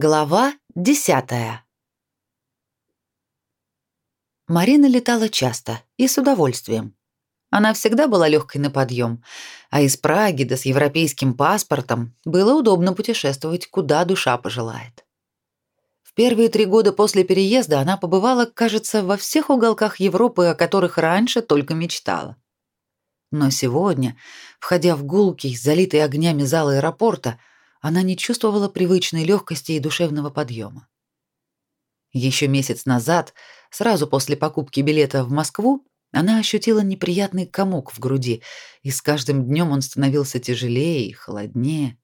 Глава десятая. Марина летала часто и с удовольствием. Она всегда была легкой на подъем, а из Праги да с европейским паспортом было удобно путешествовать, куда душа пожелает. В первые три года после переезда она побывала, кажется, во всех уголках Европы, о которых раньше только мечтала. Но сегодня, входя в гулкий, залитый огнями зал аэропорта, она не чувствовала привычной легкости и душевного подъема. Еще месяц назад, сразу после покупки билета в Москву, она ощутила неприятный комок в груди, и с каждым днем он становился тяжелее и холоднее.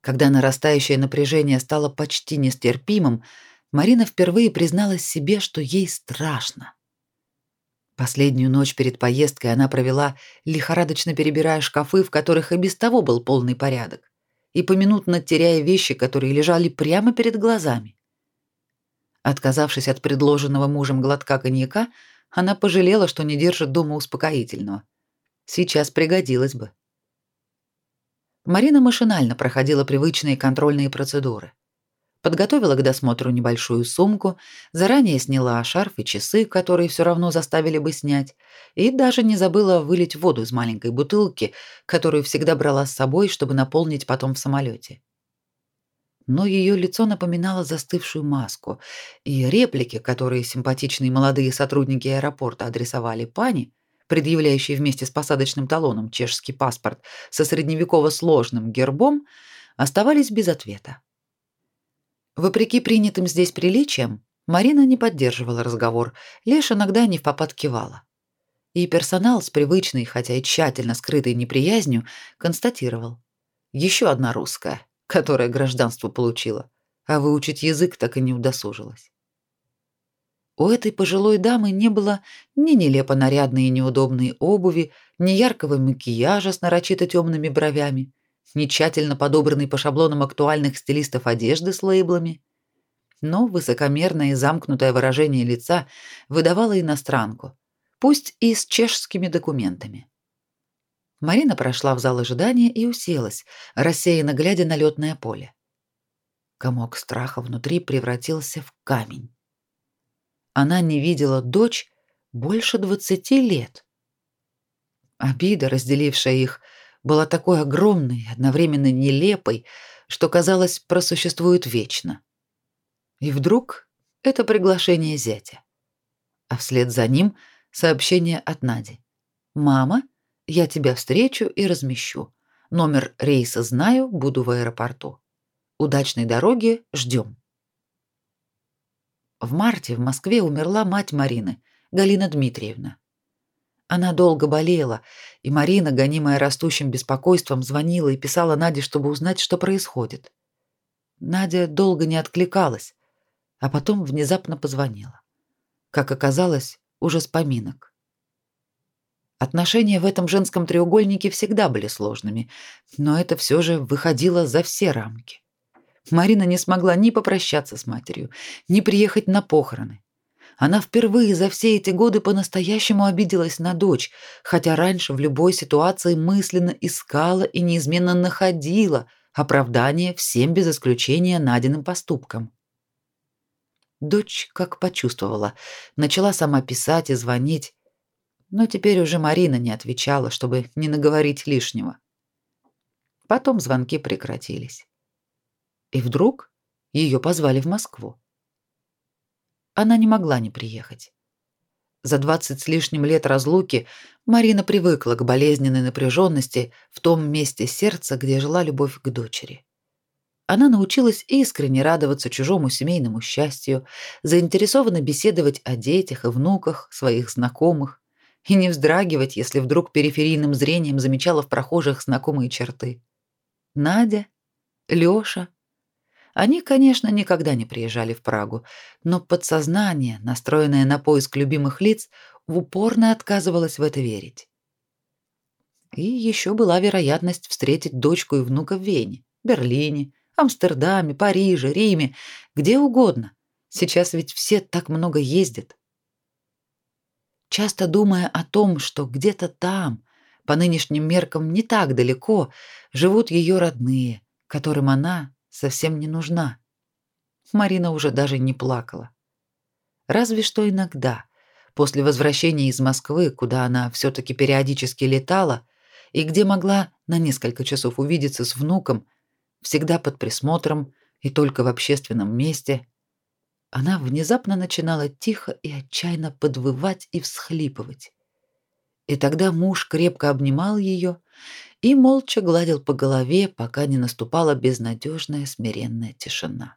Когда нарастающее напряжение стало почти нестерпимым, Марина впервые призналась себе, что ей страшно. Последнюю ночь перед поездкой она провела, лихорадочно перебирая шкафы, в которых и без того был полный порядок и поминутно теряя вещи, которые лежали прямо перед глазами. Отказавшись от предложенного мужем глотка коньяка, она пожалела, что не держит дома успокоительного. Сейчас пригодилось бы. Марина машинально проходила привычные контрольные процедуры подготовила к досмотру небольшую сумку, заранее сняла шарф и часы, которые все равно заставили бы снять, и даже не забыла вылить воду из маленькой бутылки, которую всегда брала с собой, чтобы наполнить потом в самолете. Но ее лицо напоминало застывшую маску, и реплики, которые симпатичные молодые сотрудники аэропорта адресовали пани, предъявляющей вместе с посадочным талоном чешский паспорт со средневеково сложным гербом, оставались без ответа. Вопреки принятым здесь приличиям, Марина не поддерживала разговор, лишь иногда не в попад кивала. И персонал с привычной, хотя и тщательно скрытой неприязнью, констатировал. Еще одна русская, которая гражданство получила, а выучить язык так и не удосужилась. У этой пожилой дамы не было ни нелепо нарядной и неудобной обуви, ни яркого макияжа с нарочито темными бровями, ни тщательно подобранной по шаблонам актуальных стилистов одежды с лейблами. Но высокомерное и замкнутое выражение лица выдавало иностранку, пусть и с чешскими документами. Марина прошла в зал ожидания и уселась, рассеянно глядя на лётное поле. Комок страха внутри превратился в камень. Она не видела дочь больше двадцати лет. Обида, разделившая их, была такой огромной, одновременно нелепой, что казалось, просуществует вечно. И вдруг это приглашение зятя. А вслед за ним сообщение от Нади. «Мама, я тебя встречу и размещу. Номер рейса знаю, буду в аэропорту. Удачной дороги, ждем». В марте в Москве умерла мать Марины, Галина Дмитриевна. Она долго болела, и Марина, гонимая растущим беспокойством, звонила и писала Наде, чтобы узнать, что происходит. Надя долго не откликалась, а потом внезапно позвонила. Как оказалось, уже с поминок. Отношения в этом женском треугольнике всегда были сложными, но это все же выходило за все рамки. Марина не смогла ни попрощаться с матерью, ни приехать на похороны. Она впервые за все эти годы по-настоящему обиделась на дочь, хотя раньше в любой ситуации мысленно искала и неизменно находила оправдание всем без исключения Надиным поступкам. Дочь, как почувствовала, начала сама писать и звонить, но теперь уже Марина не отвечала, чтобы не наговорить лишнего. Потом звонки прекратились. И вдруг ее позвали в Москву она не могла не приехать. За двадцать с лишним лет разлуки Марина привыкла к болезненной напряженности в том месте сердца, где жила любовь к дочери. Она научилась искренне радоваться чужому семейному счастью, заинтересованно беседовать о детях и внуках своих знакомых и не вздрагивать, если вдруг периферийным зрением замечала в прохожих знакомые черты. Надя, Лёша, они, конечно, никогда не приезжали в Прагу, но подсознание, настроенное на поиск любимых лиц, упорно отказывалось в это верить. И еще была вероятность встретить дочку и внука в Вене, Берлине, Амстердаме, Париже, Риме, где угодно. Сейчас ведь все так много ездят. Часто думая о том, что где-то там, по нынешним меркам не так далеко, живут ее родные, которым она совсем не нужна. Марина уже даже не плакала. Разве что иногда, после возвращения из Москвы, куда она все таки периодически летала и где могла на несколько часов увидеться с внуком, всегда под присмотром и только в общественном месте, она внезапно начинала тихо и отчаянно подвывать и всхлипывать. И тогда муж крепко обнимал ее и молча гладил по голове, пока не наступала безнадежная смиренная тишина.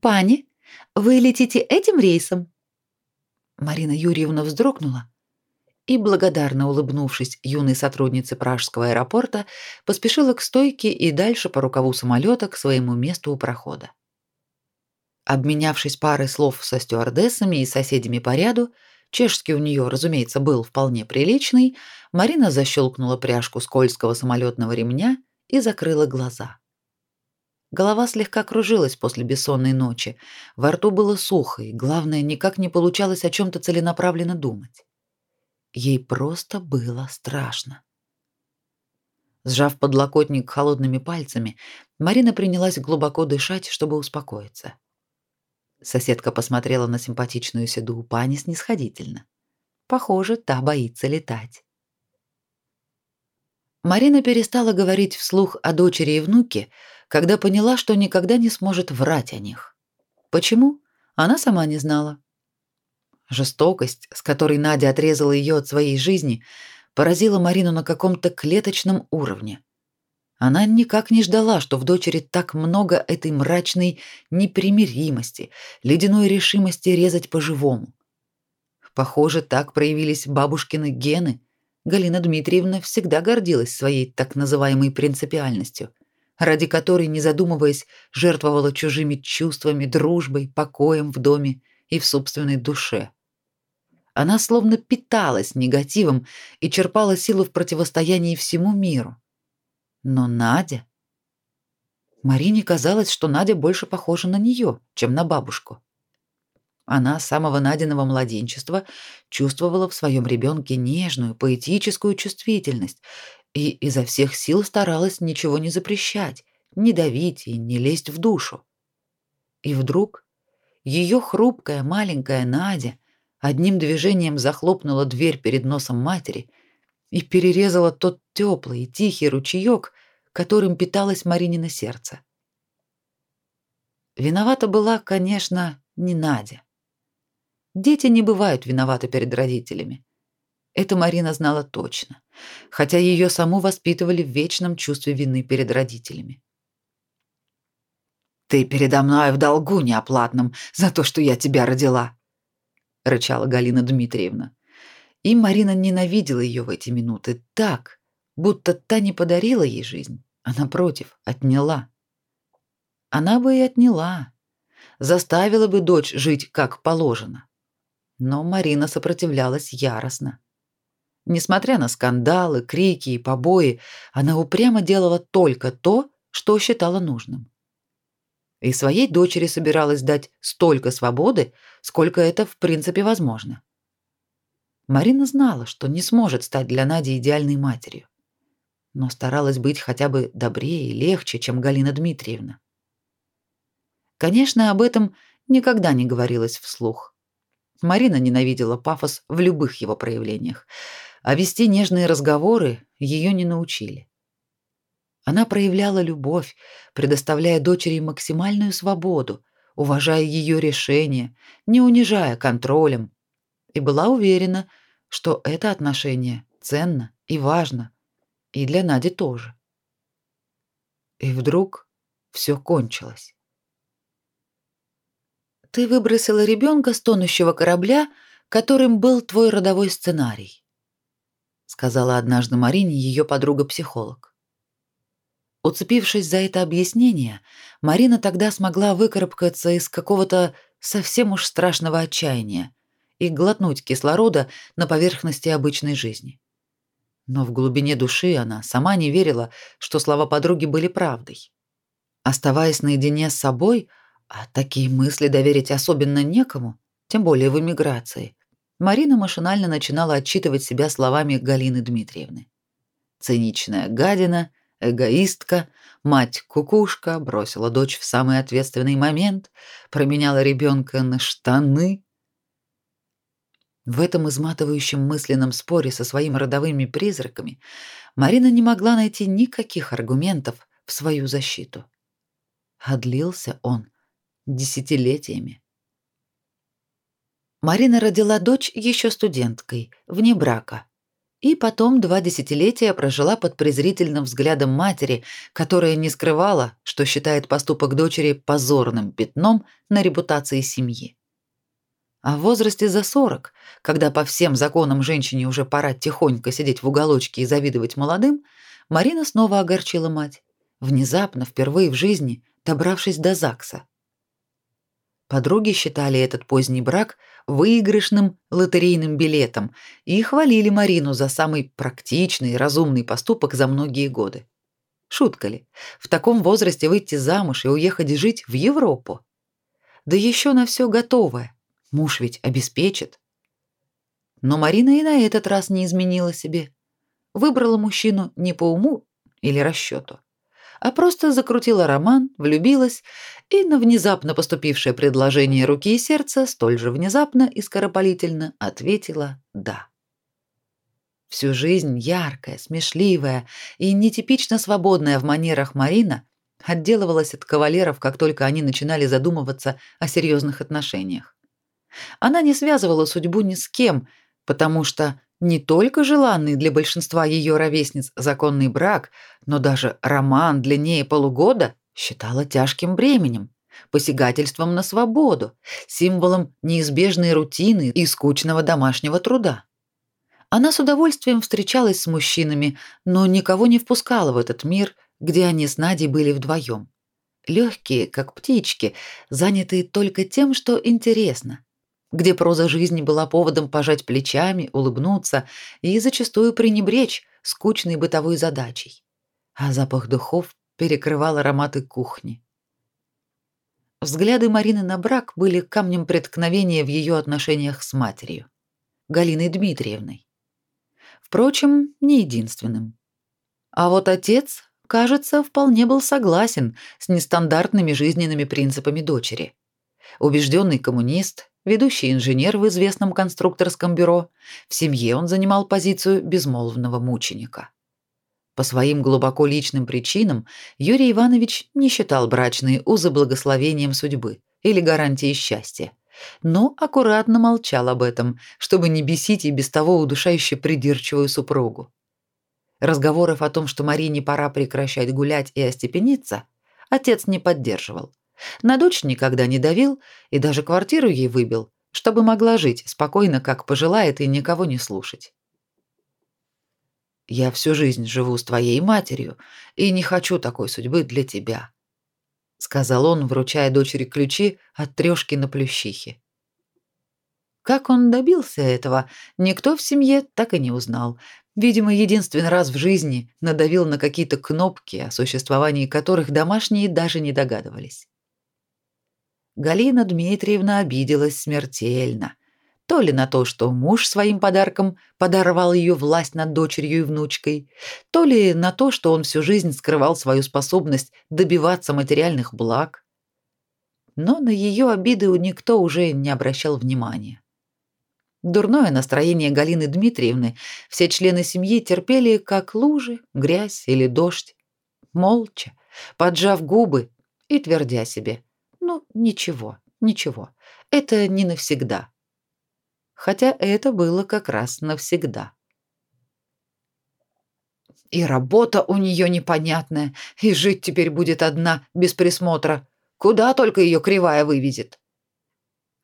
«Пани, вы летите этим рейсом?» Марина Юрьевна вздрогнула и, благодарно улыбнувшись юной сотруднице Пражского аэропорта, поспешила к стойке и дальше по рукаву самолета к своему месту у прохода. Обменявшись парой слов со стюардессами и соседями по ряду, чешский у нее, разумеется, был вполне приличный, Марина защелкнула пряжку скользкого самолетного ремня и закрыла глаза. Голова слегка кружилась после бессонной ночи, во рту было сухо, и, главное, никак не получалось о чем то целенаправленно думать. Ей просто было страшно. Сжав подлокотник холодными пальцами, Марина принялась глубоко дышать, чтобы успокоиться. Соседка посмотрела на симпатичную седую пани снисходительно. Похоже, та боится летать. Марина перестала говорить вслух о дочери и внуке, когда поняла, что никогда не сможет врать о них. Почему? Она сама не знала. Жестокость, с которой Надя отрезала ее от своей жизни, поразила Марину на каком-то клеточном уровне. Она никак не ждала, что в дочери так много этой мрачной непримиримости, ледяной решимости резать по-живому. Похоже, так проявились бабушкины гены. Галина Дмитриевна всегда гордилась своей так называемой принципиальностью – ради которой, не задумываясь, жертвовала чужими чувствами, дружбой, покоем в доме и в собственной душе. Она словно питалась негативом и черпала силу в противостоянии всему миру. Но Надя... Марине казалось, что Надя больше похожа на нее, чем на бабушку. Она с самого Надиного младенчества чувствовала в своем ребенке нежную, поэтическую чувствительность и изо всех сил старалась ничего не запрещать, не давить и не лезть в душу. И вдруг ее хрупкая маленькая Надя одним движением захлопнула дверь перед носом матери и перерезала тот теплый и тихий ручеек, которым питалось Маринино сердце. Виновата была, конечно, не Надя. Дети не бывают виноваты перед родителями. Это Марина знала точно, хотя ее саму воспитывали в вечном чувстве вины перед родителями. «Ты передо мной в долгу неоплатном за то, что я тебя родила», — рычала Галина Дмитриевна. И Марина ненавидела ее в эти минуты так, будто та не подарила ей жизнь, а, напротив, отняла. Она бы и отняла, заставила бы дочь жить как положено. Но Марина сопротивлялась яростно. Несмотря на скандалы, крики и побои, она упрямо делала только то, что считала нужным. И своей дочери собиралась дать столько свободы, сколько это в принципе возможно. Марина знала, что не сможет стать для Нади идеальной матерью, но старалась быть хотя бы добрее и легче, чем Галина Дмитриевна. Конечно, об этом никогда не говорилось вслух. Марина ненавидела пафос в любых его проявлениях, а вести нежные разговоры ее не научили. Она проявляла любовь, предоставляя дочери максимальную свободу, уважая ее решения, не унижая контролем, и была уверена, что это отношение ценно и важно, и для Нади тоже. И вдруг все кончилось. Ты выбросила ребенка с тонущего корабля, которым был твой родовой сценарий сказала однажды Марине ее подруга-психолог. Уцепившись за это объяснение, Марина тогда смогла выкарабкаться из какого-то совсем уж страшного отчаяния и глотнуть кислорода на поверхности обычной жизни. Но в глубине души она сама не верила, что слова подруги были правдой. Оставаясь наедине с собой, а такие мысли доверить особенно некому, тем более в эмиграции, Марина машинально начинала отчитывать себя словами Галины Дмитриевны. Циничная гадина, эгоистка, мать-кукушка, бросила дочь в самый ответственный момент, променяла ребенка на штаны. В этом изматывающем мысленном споре со своими родовыми призраками Марина не могла найти никаких аргументов в свою защиту. А длился он десятилетиями. Марина родила дочь еще студенткой, вне брака. И потом два десятилетия прожила под презрительным взглядом матери, которая не скрывала, что считает поступок дочери позорным пятном на репутации семьи. А в возрасте за 40, когда по всем законам женщине уже пора тихонько сидеть в уголочке и завидовать молодым, Марина снова огорчила мать, внезапно, впервые в жизни, добравшись до ЗАГСа. Подруги считали этот поздний брак выигрышным лотерейным билетом и хвалили Марину за самый практичный и разумный поступок за многие годы. Шутка ли? В таком возрасте выйти замуж и уехать жить в Европу? Да еще на все готовое. Муж ведь обеспечит. Но Марина и на этот раз не изменила себе. Выбрала мужчину не по уму или расчету, а просто закрутила роман, влюбилась и на внезапно поступившее предложение руки и сердца столь же внезапно и скоропалительно ответила «да». Всю жизнь яркая, смешливая и нетипично свободная в манерах Марина отделывалась от кавалеров, как только они начинали задумываться о серьезных отношениях. Она не связывала судьбу ни с кем, потому что не только желанный для большинства ее ровесниц законный брак, но даже роман длиннее полугода считала тяжким бременем, посягательством на свободу, символом неизбежной рутины и скучного домашнего труда. Она с удовольствием встречалась с мужчинами, но никого не впускала в этот мир, где они с Надей были вдвоем. Легкие, как птички, занятые только тем, что интересно, где проза жизни была поводом пожать плечами, улыбнуться и зачастую пренебречь скучной бытовой задачей. А запах духов перекрывал ароматы кухни. Взгляды Марины на брак были камнем преткновения в ее отношениях с матерью, Галиной Дмитриевной. Впрочем, не единственным. А вот отец, кажется, вполне был согласен с нестандартными жизненными принципами дочери. Убежденный коммунист, ведущий инженер в известном конструкторском бюро, в семье он занимал позицию безмолвного мученика. По своим глубоко личным причинам Юрий Иванович не считал брачные узы благословением судьбы или гарантией счастья, но аккуратно молчал об этом, чтобы не бесить и без того удушающе придирчивую супругу. Разговоров о том, что Марине пора прекращать гулять и остепениться, отец не поддерживал. На дочь никогда не давил и даже квартиру ей выбил, чтобы могла жить спокойно, как пожелает, и никого не слушать. «Я всю жизнь живу с твоей матерью и не хочу такой судьбы для тебя», сказал он, вручая дочери ключи от трёшки на плющихе. Как он добился этого, никто в семье так и не узнал. Видимо, единственный раз в жизни надавил на какие-то кнопки, о существовании которых домашние даже не догадывались. Галина Дмитриевна обиделась смертельно. То ли на то, что муж своим подарком подорвал ее власть над дочерью и внучкой, то ли на то, что он всю жизнь скрывал свою способность добиваться материальных благ. Но на ее обиды никто уже не обращал внимания. Дурное настроение Галины Дмитриевны все члены семьи терпели как лужи, грязь или дождь, молча, поджав губы и твердя себе – ну, ничего, ничего. Это не навсегда. Хотя это было как раз навсегда. И работа у нее непонятная, и жить теперь будет одна, без присмотра. Куда только ее кривая выведет.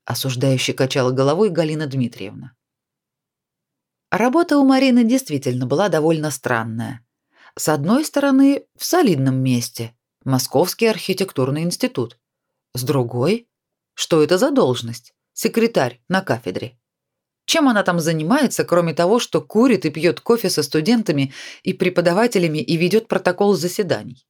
Осуждающе качала головой Галина Дмитриевна. Работа у Марины действительно была довольно странная. С одной стороны, в солидном месте – Московский архитектурный институт. С другой? Что это за должность? Секретарь на кафедре. Чем она там занимается, кроме того, что курит и пьет кофе со студентами и преподавателями и ведет протокол заседаний?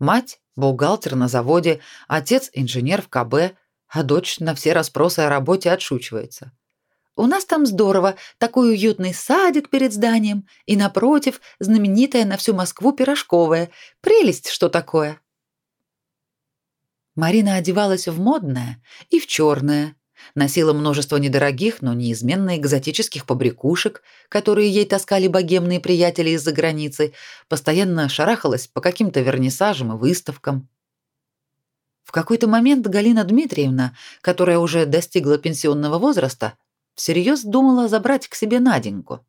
Мать – бухгалтер на заводе, отец – инженер в КБ, а дочь на все расспросы о работе отшучивается. У нас там здорово, такой уютный садик перед зданием, и напротив знаменитая на всю Москву пирожковая. Прелесть, что такое. Марина одевалась в модное и в черное, носила множество недорогих, но неизменно экзотических побрякушек, которые ей таскали богемные приятели из-за границы, постоянно шарахалась по каким-то вернисажам и выставкам. В какой-то момент Галина Дмитриевна, которая уже достигла пенсионного возраста, всерьез думала забрать к себе Наденьку.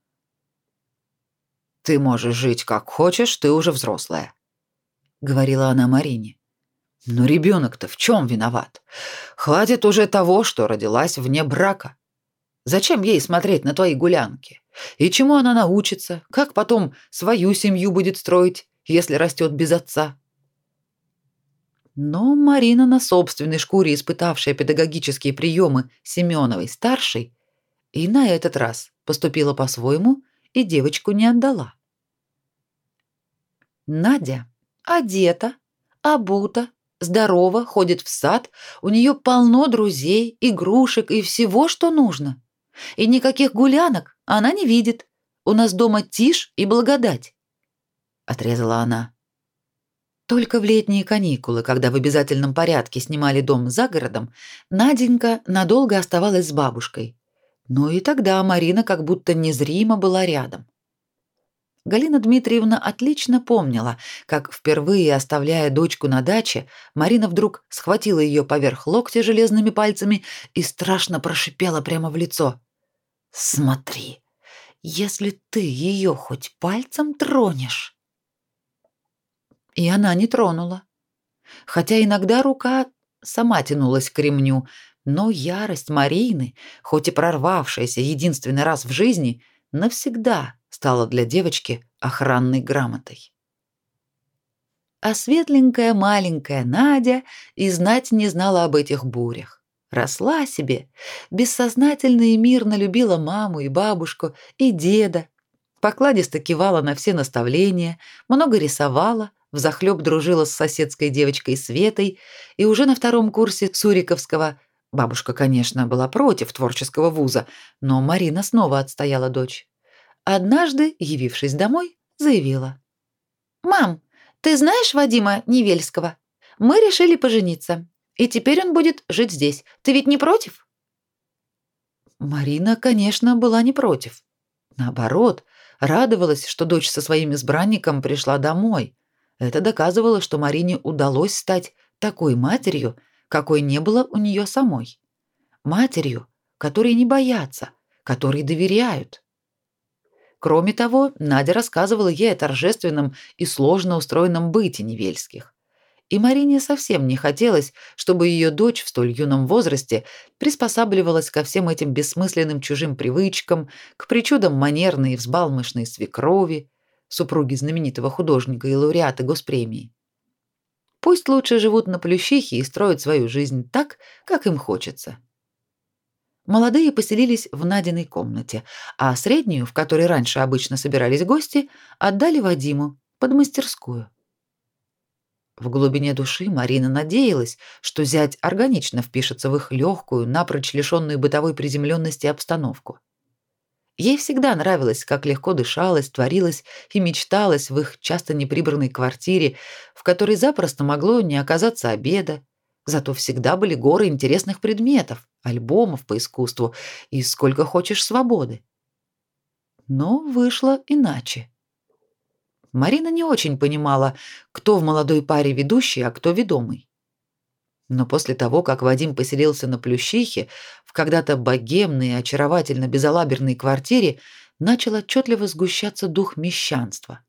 «Ты можешь жить как хочешь, ты уже взрослая», — говорила она Марине. «Но ребенок-то в чем виноват? Хватит уже того, что родилась вне брака. Зачем ей смотреть на твои гулянки? И чему она научится? Как потом свою семью будет строить, если растет без отца?» Но Марина, на собственной шкуре испытавшая педагогические приемы Семеновой-старшей, и на этот раз поступила по-своему и девочку не отдала. Надя одета, обута, здорова, ходит в сад, у нее полно друзей, игрушек и всего, что нужно. И никаких гулянок она не видит. У нас дома тишь и благодать, отрезала она. Только в летние каникулы, когда в обязательном порядке снимали дом за городом, Наденька надолго оставалась с бабушкой. Но и тогда Марина как будто незримо была рядом. Галина Дмитриевна отлично помнила, как впервые оставляя дочку на даче, Марина вдруг схватила ее поверх локтя железными пальцами и страшно прошипела прямо в лицо: "Смотри, если ты ее хоть пальцем тронешь, и она не тронула. Хотя иногда рука сама тянулась к ремню, но ярость Марины, хоть и прорвавшаяся единственный раз в жизни, навсегда стала для девочки охранной грамотой. А светленькая маленькая Надя и знать не знала об этих бурях. Росла себе, бессознательно и мирно любила маму и бабушку, и деда, покладисто кивала на все наставления, много рисовала, взахлёб дружила с соседской девочкой Светой, и уже на втором курсе Суриковского бабушка, конечно, была против творческого вуза, но Марина снова отстояла дочь. Однажды, явившись домой, заявила: "Мам, ты знаешь Вадима Невельского? Мы решили пожениться, и теперь он будет жить здесь. Ты ведь не против?" Марина, конечно, была не против. Наоборот, радовалась, что дочь со своим избранником пришла домой. Это доказывало, что Марине удалось стать такой матерью, какой не было у нее самой. Матерью, которой не боятся, которой доверяют. Кроме того, Надя рассказывала ей о торжественном и сложно устроенном быте Невельских. И Марине совсем не хотелось, чтобы ее дочь в столь юном возрасте приспосабливалась ко всем этим бессмысленным чужим привычкам, к причудам манерной и взбалмошной свекрови, супруги знаменитого художника и лауреата госпремии. Пусть лучше живут на Плющихе и строят свою жизнь так, как им хочется. Молодые поселились в Надиной комнате, а среднюю, в которой раньше обычно собирались гости, отдали Вадиму под мастерскую. В глубине души Марина надеялась, что зять органично впишется в их легкую, напрочь лишенную бытовой приземленности обстановку. Ей всегда нравилось, как легко дышалось, творилось и мечталось в их часто неприбранной квартире, в которой запросто могло не оказаться обеда. Зато всегда были горы интересных предметов, альбомов по искусству и сколько хочешь свободы. Но вышло иначе. Марина не очень понимала, кто в молодой паре ведущий, а кто ведомый. Но после того, как Вадим поселился на Плющихе, в когда-то богемной и очаровательно безалаберной квартире, начал отчетливо сгущаться дух мещанства.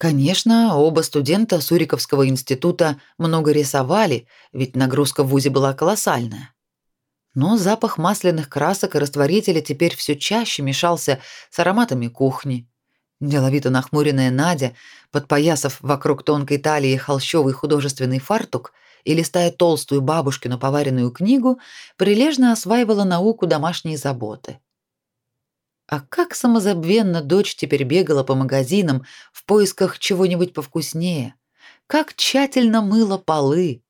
Конечно, оба студента Суриковского института много рисовали, ведь нагрузка в вузе была колоссальная. Но запах масляных красок и растворителя теперь все чаще мешался с ароматами кухни. Деловито нахмуренная Надя, подпоясав вокруг тонкой талии холщовый художественный фартук, и, листая толстую бабушкину поваренную книгу, прилежно осваивала науку домашней заботы. А как самозабвенно дочь теперь бегала по магазинам в поисках чего-нибудь повкуснее, как тщательно мыла полы.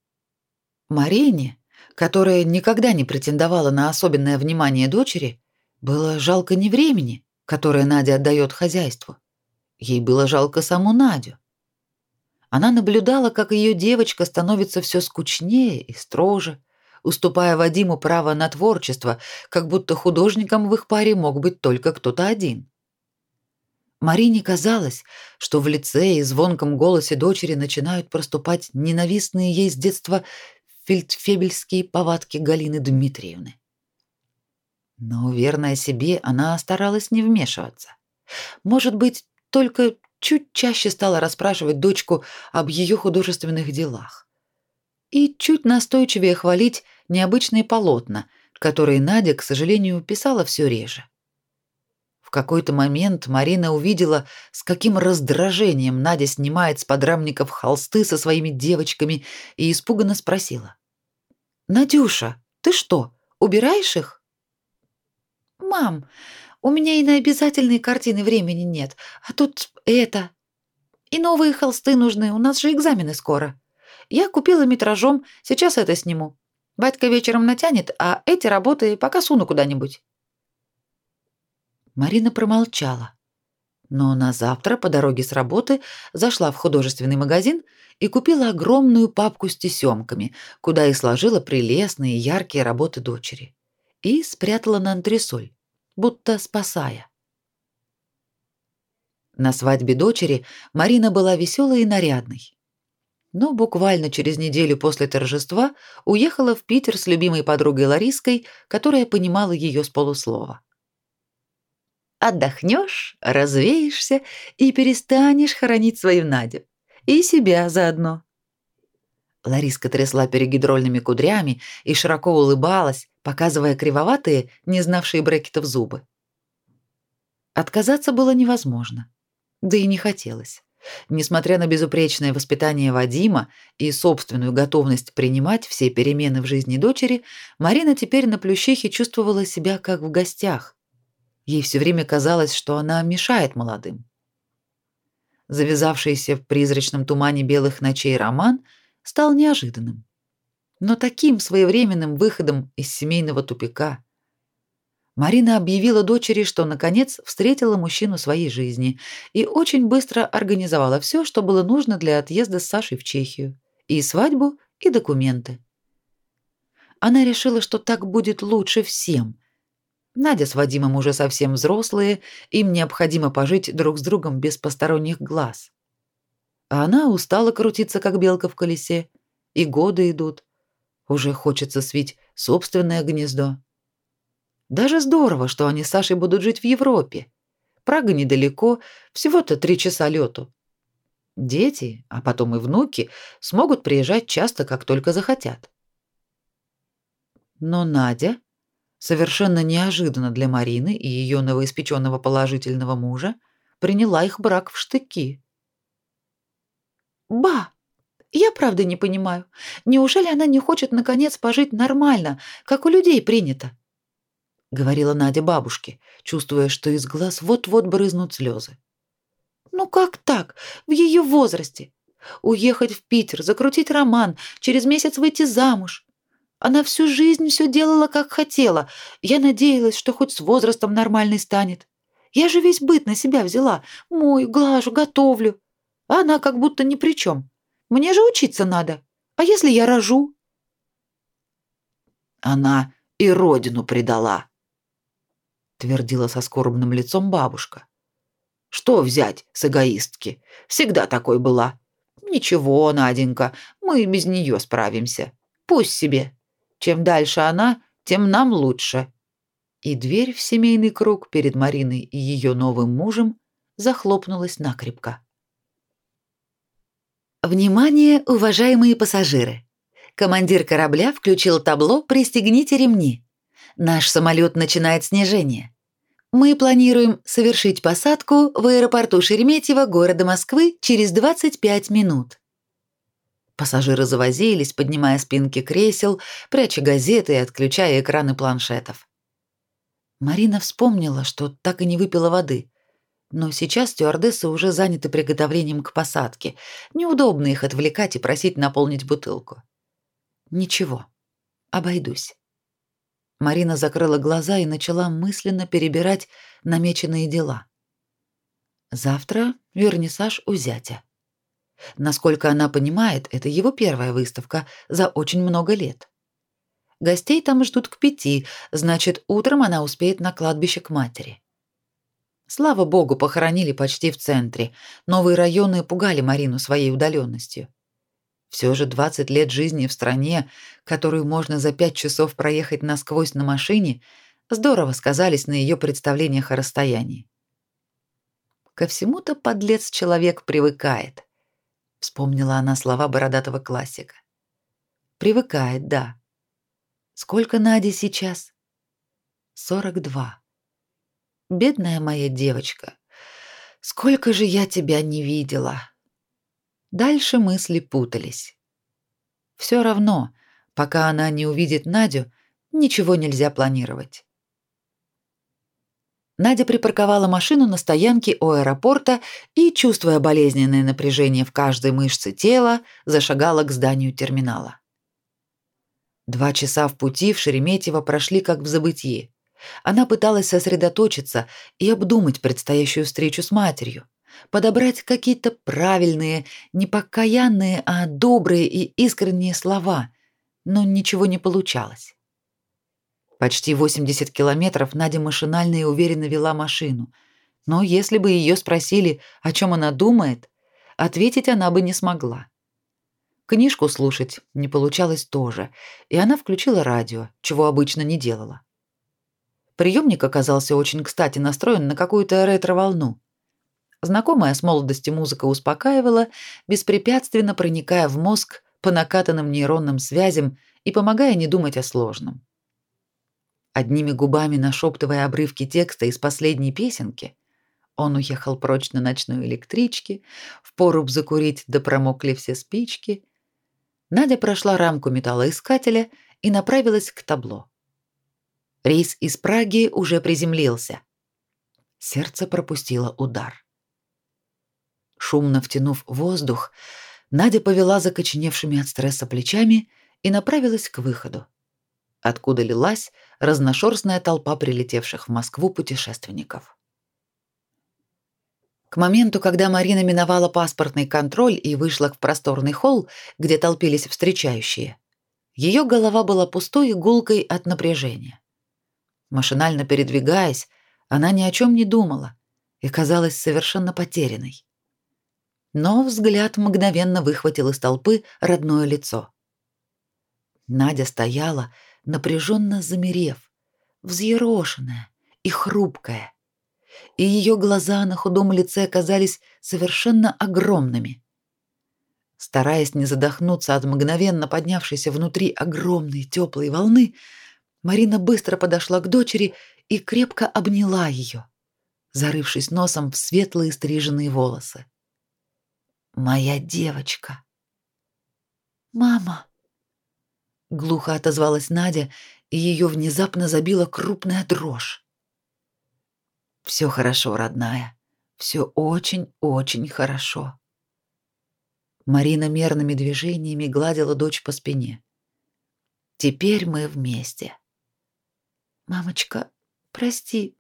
Марине, которая никогда не претендовала на особенное внимание дочери, Было жалко не времени, которое Надя отдает хозяйству. Ей было жалко саму Надю. Она наблюдала, как ее девочка становится все скучнее и строже, уступая Вадиму право на творчество, как будто художником в их паре мог быть только кто-то один. Марине казалось, что в лице и звонком голосе дочери начинают проступать ненавистные ей с детства фельдфебельские повадки Галины Дмитриевны. Но, верная себе, она старалась не вмешиваться. Может быть, только чуть чаще стала расспрашивать дочку об ее художественных делах. И чуть настойчивее хвалить необычные полотна, которые Надя, к сожалению, писала все реже. В какой-то момент Марина увидела, с каким раздражением Надя снимает с подрамников холсты со своими девочками и испуганно спросила. «Надюша, ты что, убираешь их?» «Мам, у меня и на обязательные картины времени нет, а тут это. И новые холсты нужны, у нас же экзамены скоро. Я купила метражом, сейчас это сниму. Батька вечером натянет, а эти работы пока суну куда-нибудь». Марина промолчала. Но на завтра по дороге с работы зашла в художественный магазин и купила огромную папку с тесемками, куда и сложила прелестные яркие работы дочери. И спрятала на антресоль, будто спасая. На свадьбе дочери Марина была веселой и нарядной. Но буквально через неделю после торжества уехала в Питер с любимой подругой Лариской, которая понимала ее с полуслова. Отдохнешь, развеешься и перестанешь хоронить свою Надю. И себя заодно. Лариска трясла перегидрольными кудрями и широко улыбалась, показывая кривоватые, не знавшие брекетов зубы. Отказаться было невозможно. Да и не хотелось. Несмотря на безупречное воспитание Вадима и собственную готовность принимать все перемены в жизни дочери, Марина теперь на Плющихе чувствовала себя как в гостях, Ей все время казалось, что она мешает молодым. Завязавшийся в призрачном тумане белых ночей роман стал неожиданным, но таким своевременным выходом из семейного тупика. Марина объявила дочери, что наконец встретила мужчину своей жизни и очень быстро организовала все, что было нужно для отъезда с Сашей в Чехию: и свадьбу, и документы. Она решила, что так будет лучше всем, Надя с Вадимом уже совсем взрослые, им необходимо пожить друг с другом без посторонних глаз. А она устала крутиться, как белка в колесе, и годы идут. Уже хочется свить собственное гнездо. Даже здорово, что они с Сашей будут жить в Европе. Прага недалеко, всего-то три часа лету. Дети, а потом и внуки, смогут приезжать часто, как только захотят. Но Надя совершенно неожиданно для Марины и ее новоиспеченного положительного мужа, приняла их брак в штыки. «Ба! Я правда не понимаю. Неужели она не хочет наконец пожить нормально, как у людей принято?» — говорила Надя бабушке, чувствуя, что из глаз вот-вот брызнут слезы. «Ну как так? В ее возрасте? Уехать в Питер, закрутить роман, через месяц выйти замуж. Она всю жизнь все делала, как хотела. Я надеялась, что хоть с возрастом нормальной станет. Я же весь быт на себя взяла. Мою, глажу, готовлю. А она как будто ни при чем. Мне же учиться надо. А если я рожу? Она и родину предала, твердила со скорбным лицом бабушка. Что взять с эгоистки? Всегда такой была. Ничего, Наденька, мы без нее справимся. Пусть себе. Чем дальше она, тем нам лучше. И дверь в семейный круг перед Мариной и ее новым мужем захлопнулась накрепко. Внимание, уважаемые пассажиры! Командир корабля включил табло «Пристегните ремни». Наш самолет начинает снижение. Мы планируем совершить посадку в аэропорту Шереметьево города Москвы через 25 минут. Пассажиры завозились, поднимая спинки кресел, пряча газеты и отключая экраны планшетов. Марина вспомнила, что так и не выпила воды. Но сейчас стюардессы уже заняты приготовлением к посадке. Неудобно их отвлекать и просить наполнить бутылку. Ничего, обойдусь. Марина закрыла глаза и начала мысленно перебирать намеченные дела. Завтра вернисаж у зятя. Насколько она понимает, это его первая выставка за очень много лет. Гостей там ждут к пяти, значит, утром она успеет на кладбище к матери. Слава богу, похоронили почти в центре. Новые районы пугали Марину своей удаленностью. Все же 20 лет жизни в стране, которую можно за пять часов проехать насквозь на машине, здорово сказались на ее представлениях о расстоянии. Ко всему-то подлец человек привыкает. Вспомнила она слова бородатого классика. Привыкает, да. Сколько Наде сейчас? 42. Бедная моя девочка. Сколько же я тебя не видела. Дальше мысли путались. Все равно, пока она не увидит Надю, ничего нельзя планировать. Надя припарковала машину на стоянке у аэропорта и, чувствуя болезненное напряжение в каждой мышце тела, зашагала к зданию терминала. Два часа в пути в Шереметьево прошли как в забытье. Она пыталась сосредоточиться и обдумать предстоящую встречу с матерью, подобрать какие-то правильные, не покаянные, а добрые и искренние слова, но ничего не получалось. Почти 80 километров Надя машинально и уверенно вела машину, но если бы ее спросили, о чем она думает, ответить она бы не смогла. Книжку слушать не получалось тоже, и она включила радио, чего обычно не делала. Приемник оказался очень кстати настроен на какую-то ретро-волну. Знакомая с молодости музыка успокаивала, беспрепятственно проникая в мозг по накатанным нейронным связям и помогая не думать о сложном. Одними губами нашептывая обрывки текста из последней песенки, он уехал прочь на ночной электричке, в поруб закурить да промокли все спички. Надя прошла рамку металлоискателя и направилась к табло. Рейс из Праги уже приземлился. Сердце пропустило удар. Шумно втянув воздух, Надя повела закоченевшими от стресса плечами и направилась к выходу, откуда лилась разношерстная толпа прилетевших в Москву путешественников. К моменту, когда Марина миновала паспортный контроль и вышла в просторный холл, где толпились встречающие, ее голова была пустой и гулкой от напряжения. Машинально передвигаясь, она ни о чем не думала и казалась совершенно потерянной но взгляд мгновенно выхватил из толпы родное лицо. Надя стояла, напряженно замерев, взъерошенная и хрупкая, и ее глаза на худом лице казались совершенно огромными. Стараясь не задохнуться от мгновенно поднявшейся внутри огромной теплой волны, Марина быстро подошла к дочери и крепко обняла ее, зарывшись носом в светлые стриженные волосы. Моя девочка. Мама. Глухо отозвалась Надя, и ее внезапно забила крупная дрожь. Все хорошо, родная. Все очень-очень хорошо. Марина мерными движениями гладила дочь по спине. Теперь мы вместе. Мамочка, прости,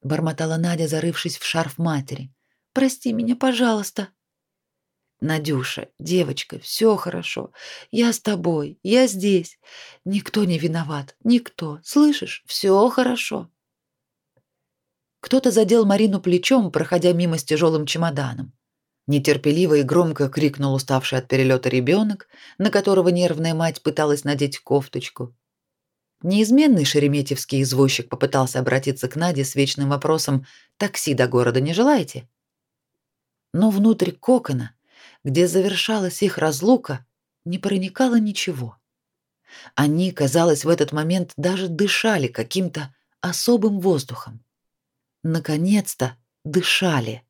бормотала Надя, зарывшись в шарф матери. Прости меня, пожалуйста. Надюша, девочка, все хорошо. Я с тобой, я здесь. Никто не виноват, никто. Слышишь? Все хорошо. Кто-то задел Марину плечом, проходя мимо с тяжелым чемоданом. Нетерпеливо и громко крикнул уставший от перелета ребенок, на которого нервная мать пыталась надеть кофточку. Неизменный шереметьевский извозчик попытался обратиться к Наде с вечным вопросом «Такси до города не желаете?» Но внутрь кокона где завершалась их разлука, не проникало ничего. Они, казалось, в этот момент даже дышали каким-то особым воздухом. Наконец-то дышали.